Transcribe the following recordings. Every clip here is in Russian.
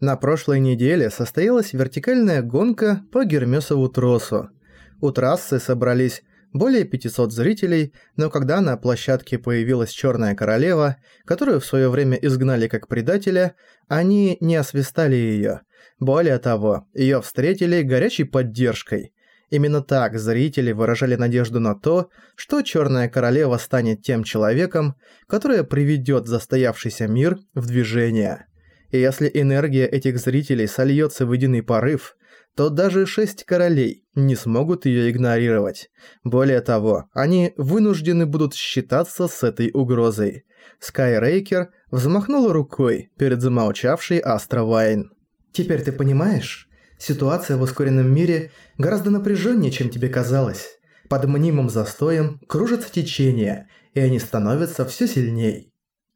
На прошлой неделе состоялась вертикальная гонка по Гермесову тросу. У трассы собрались более 500 зрителей, но когда на площадке появилась Черная Королева, которую в свое время изгнали как предателя, они не освистали ее. Более того, ее встретили горячей поддержкой. Именно так зрители выражали надежду на то, что Черная Королева станет тем человеком, который приведет застоявшийся мир в движение. И если энергия этих зрителей сольется в единый порыв, то даже шесть королей не смогут ее игнорировать. Более того, они вынуждены будут считаться с этой угрозой. Скайрейкер взмахнула рукой перед замолчавшей Астра Вайн. «Теперь ты понимаешь? Ситуация в ускоренном мире гораздо напряженнее, чем тебе казалось. Под мнимым застоем кружится течение, и они становятся все сильней.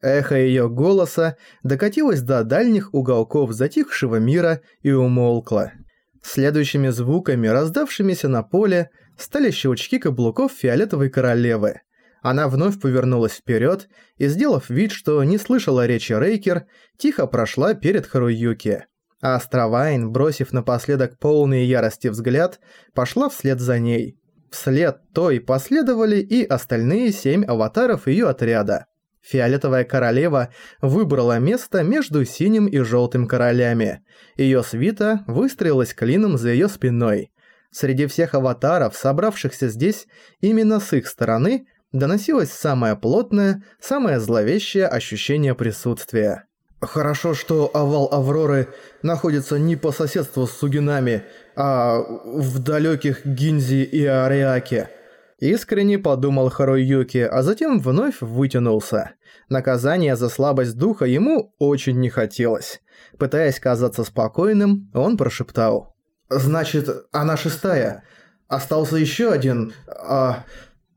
Эхо ее голоса докатилось до дальних уголков затихшего мира и умолкло. Следующими звуками, раздавшимися на поле, стали щелчки каблуков фиолетовой королевы. Она вновь повернулась вперед и, сделав вид, что не слышала речи Рейкер, тихо прошла перед Харуюки. А Астравайн, бросив напоследок полный ярости взгляд, пошла вслед за ней. Вслед той последовали и остальные семь аватаров ее отряда. Фиолетовая королева выбрала место между синим и желтым королями. Ее свита выстроилась клином за ее спиной. Среди всех аватаров, собравшихся здесь, именно с их стороны доносилось самое плотное, самое зловещее ощущение присутствия. «Хорошо, что овал Авроры находится не по соседству с Сугинами, а в далеких Гинзи и Ариаке», Искренне подумал Харуюки, а затем вновь вытянулся. Наказание за слабость духа ему очень не хотелось. Пытаясь казаться спокойным, он прошептал. «Значит, она шестая. Остался еще один, а...»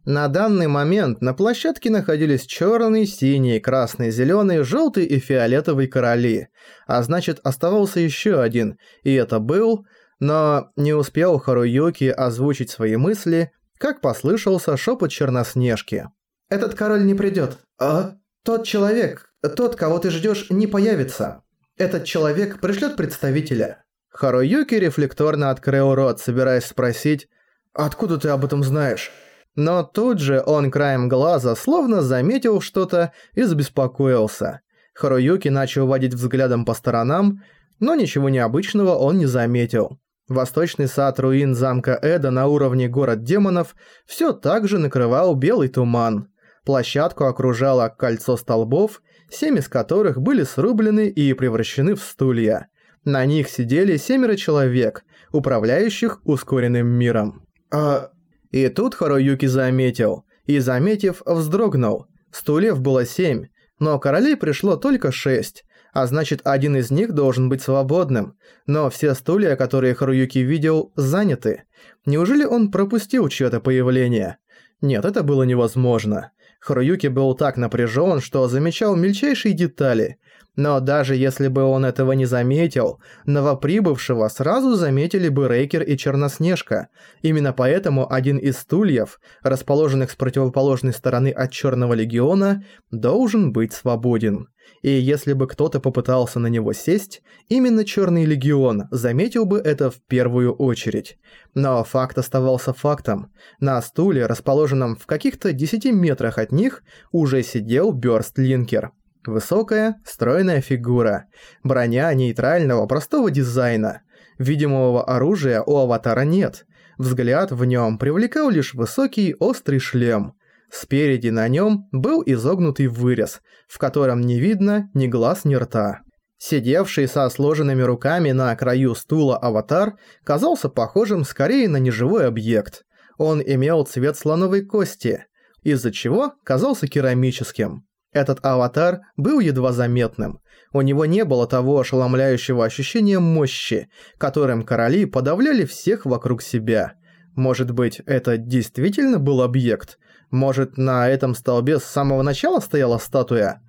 На данный момент на площадке находились черный, синий, красный, зеленый, желтый и фиолетовый короли. А значит, оставался еще один, и это был... Но не успел Харуюки озвучить свои мысли, как послышался шепот Черноснежки. «Этот король не придет. А? Тот человек, тот, кого ты ждешь, не появится. Этот человек пришлет представителя». Харуюки рефлекторно открыл рот, собираясь спросить «Откуда ты об этом знаешь?» Но тут же он краем глаза словно заметил что-то и забеспокоился. Харуюки начал водить взглядом по сторонам, но ничего необычного он не заметил. Восточный сад руин замка Эда на уровне город демонов все так же накрывал белый туман. Площадку окружало кольцо столбов, семь из которых были срублены и превращены в стулья. На них сидели семеро человек, управляющих ускоренным миром. А... И тут Харуюки заметил, и заметив, вздрогнул. Стульев было семь, но королей пришло только шесть, а значит один из них должен быть свободным, но все стулья, которые Харуюки видел, заняты. Неужели он пропустил чьё-то появление? Нет, это было невозможно. Харуюки был так напряжен, что замечал мельчайшие детали. Но даже если бы он этого не заметил, новоприбывшего сразу заметили бы Рейкер и Черноснежка. Именно поэтому один из стульев, расположенных с противоположной стороны от Черного Легиона, должен быть свободен и если бы кто-то попытался на него сесть, именно Черный Легион заметил бы это в первую очередь. Но факт оставался фактом. На стуле, расположенном в каких-то 10 метрах от них, уже сидел Бёрстлинкер. Высокая, стройная фигура. Броня нейтрального, простого дизайна. Видимого оружия у аватара нет. Взгляд в нем привлекал лишь высокий, острый шлем – Спереди на нем был изогнутый вырез, в котором не видно ни глаз, ни рта. Сидевший со сложенными руками на краю стула аватар казался похожим скорее на неживой объект. Он имел цвет слоновой кости, из-за чего казался керамическим. Этот аватар был едва заметным. У него не было того ошеломляющего ощущения мощи, которым короли подавляли всех вокруг себя. Может быть, это действительно был объект – может, на этом столбе с самого начала стояла статуя?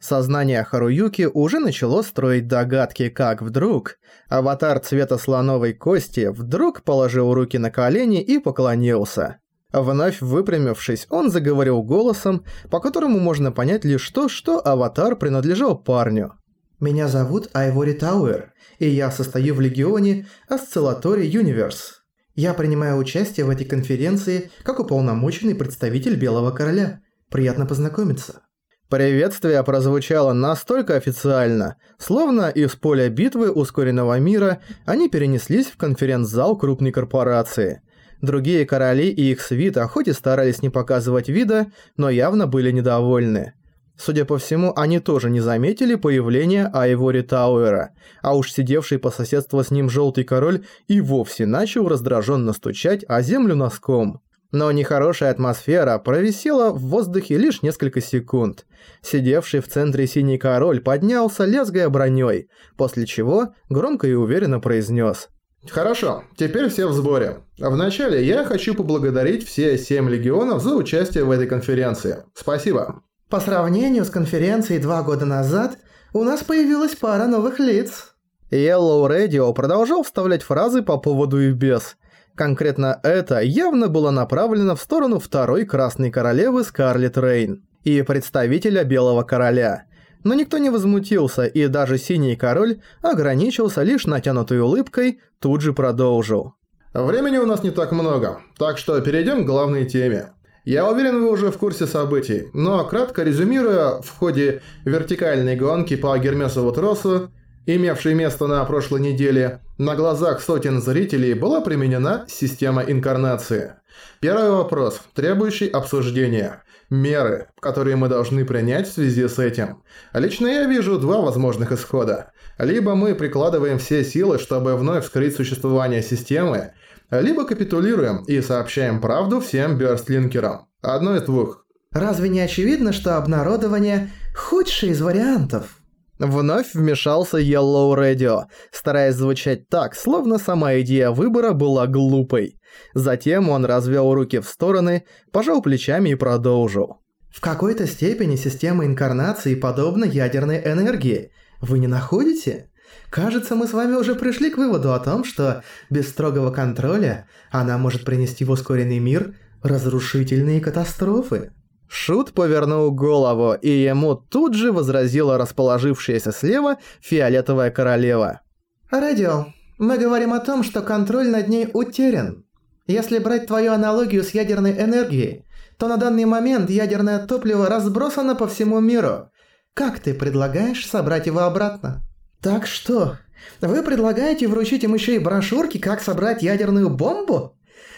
Сознание Харуюки уже начало строить догадки, как вдруг аватар цвета слоновой кости вдруг положил руки на колени и поклонился. Вновь выпрямившись, он заговорил голосом, по которому можно понять лишь то, что аватар принадлежал парню. Меня зовут Айвори Тауэр, и я состою в Легионе Осциллатори Юниверс. Я принимаю участие в этой конференции как уполномоченный представитель Белого Короля. Приятно познакомиться. Приветствие прозвучало настолько официально, словно из поля битвы ускоренного мира они перенеслись в конференц-зал крупной корпорации. Другие короли и их свита хоть и старались не показывать вида, но явно были недовольны. Судя по всему, они тоже не заметили появления Айвори Тауэра, а уж сидевший по соседству с ним Желтый Король и вовсе начал раздраженно стучать о землю носком. Но нехорошая атмосфера провисела в воздухе лишь несколько секунд. Сидевший в центре синий король поднялся, лязгая броней, после чего громко и уверенно произнес. «Хорошо, теперь все в сборе. Вначале я хочу поблагодарить все семь легионов за участие в этой конференции. Спасибо». По сравнению с конференцией два года назад, у нас появилась пара новых лиц. Yellow Radio продолжал вставлять фразы по поводу и без – Конкретно это явно было направлено в сторону второй Красной Королевы Скарлетт Рейн и представителя Белого Короля. Но никто не возмутился, и даже Синий Король ограничился лишь натянутой улыбкой, тут же продолжил. «Времени у нас не так много, так что перейдем к главной теме. Я уверен, вы уже в курсе событий, но кратко резюмируя, в ходе вертикальной гонки по Гермесову тросу имевшей место на прошлой неделе, на глазах сотен зрителей была применена система инкарнации. Первый вопрос, требующий обсуждения. Меры, которые мы должны принять в связи с этим. Лично я вижу два возможных исхода. Либо мы прикладываем все силы, чтобы вновь вскрыть существование системы, либо капитулируем и сообщаем правду всем бёрстлинкерам. Одно из двух. Разве не очевидно, что обнародование – худший из вариантов? Вновь вмешался Yellow Radio, стараясь звучать так, словно сама идея выбора была глупой. Затем он развел руки в стороны, пожал плечами и продолжил. В какой-то степени система инкарнации подобна ядерной энергии. Вы не находите? Кажется, мы с вами уже пришли к выводу о том, что без строгого контроля она может принести в ускоренный мир разрушительные катастрофы. Шут повернул голову, и ему тут же возразила расположившаяся слева фиолетовая королева. «Радио, мы говорим о том, что контроль над ней утерян. Если брать твою аналогию с ядерной энергией, то на данный момент ядерное топливо разбросано по всему миру. Как ты предлагаешь собрать его обратно? Так что, вы предлагаете вручить им еще и брошюрки, как собрать ядерную бомбу?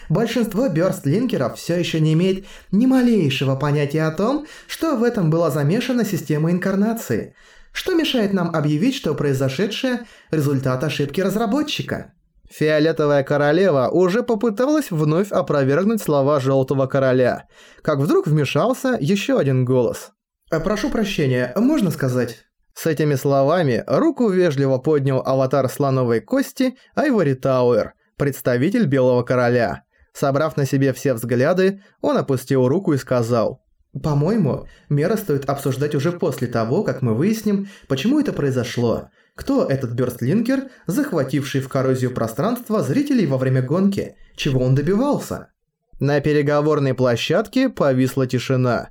Большинство бёрстлинкеров все еще не имеет ни малейшего понятия о том, что в этом была замешана система инкарнации. Что мешает нам объявить, что произошедшее – результат ошибки разработчика? Фиолетовая королева уже попыталась вновь опровергнуть слова Желтого Короля, как вдруг вмешался еще один голос. «Э, «Прошу прощения, можно сказать?» С этими словами руку вежливо поднял аватар слоновой кости Айвори Тауэр, представитель Белого Короля. Собрав на себе все взгляды, он опустил руку и сказал «По-моему, меры стоит обсуждать уже после того, как мы выясним, почему это произошло. Кто этот бёрстлинкер, захвативший в коррозию пространства зрителей во время гонки? Чего он добивался?» На переговорной площадке повисла тишина.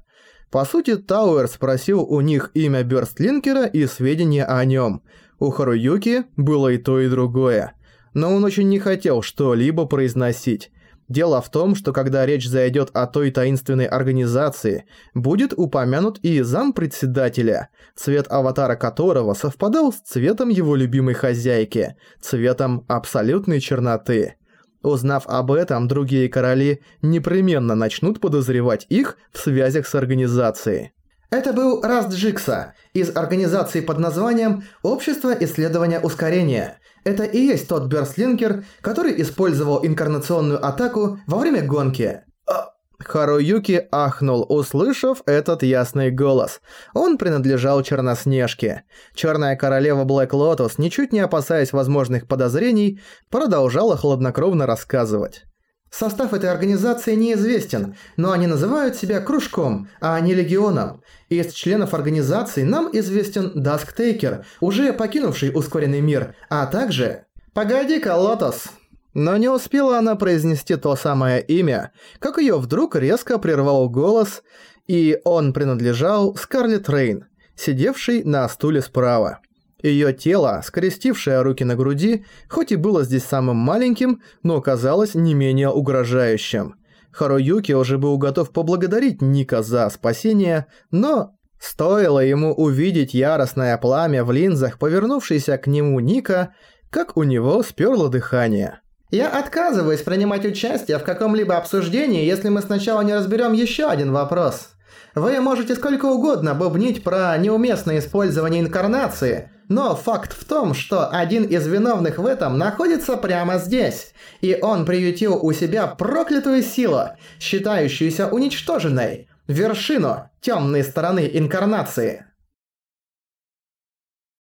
По сути, Тауэр спросил у них имя Бёрстлинкера и сведения о нем. У Харуюки было и то, и другое. Но он очень не хотел что-либо произносить. Дело в том, что когда речь зайдет о той таинственной организации, будет упомянут и зампредседателя, цвет аватара которого совпадал с цветом его любимой хозяйки, цветом абсолютной черноты. Узнав об этом, другие короли непременно начнут подозревать их в связях с организацией. Это был Раст Джикса из организации под названием «Общество исследования ускорения», это и есть тот Бёрстлинкер, который использовал инкарнационную атаку во время гонки. А, Харуюки ахнул, услышав этот ясный голос. Он принадлежал Черноснежке. Черная королева Блэк Лотос, ничуть не опасаясь возможных подозрений, продолжала хладнокровно рассказывать. Состав этой организации неизвестен, но они называют себя кружком, а не легионом. Из членов организации нам известен Дасктейкер, уже покинувший ускоренный мир, а также... «Погоди-ка, Лотос!» Но не успела она произнести то самое имя, как её вдруг резко прервал голос, и он принадлежал Скарлетт Рейн, сидевшей на стуле справа. Её тело, скрестившее руки на груди, хоть и было здесь самым маленьким, но казалось не менее угрожающим. Харуюки уже был готов поблагодарить Ника за спасение, но стоило ему увидеть яростное пламя в линзах, повернувшееся к нему Ника, как у него сперло дыхание. Я отказываюсь принимать участие в каком-либо обсуждении, если мы сначала не разберем еще один вопрос. Вы можете сколько угодно бубнить про неуместное использование инкарнации, но факт в том, что один из виновных в этом находится прямо здесь, и он приютил у себя проклятую силу, считающуюся уничтоженной, вершину темной стороны инкарнации.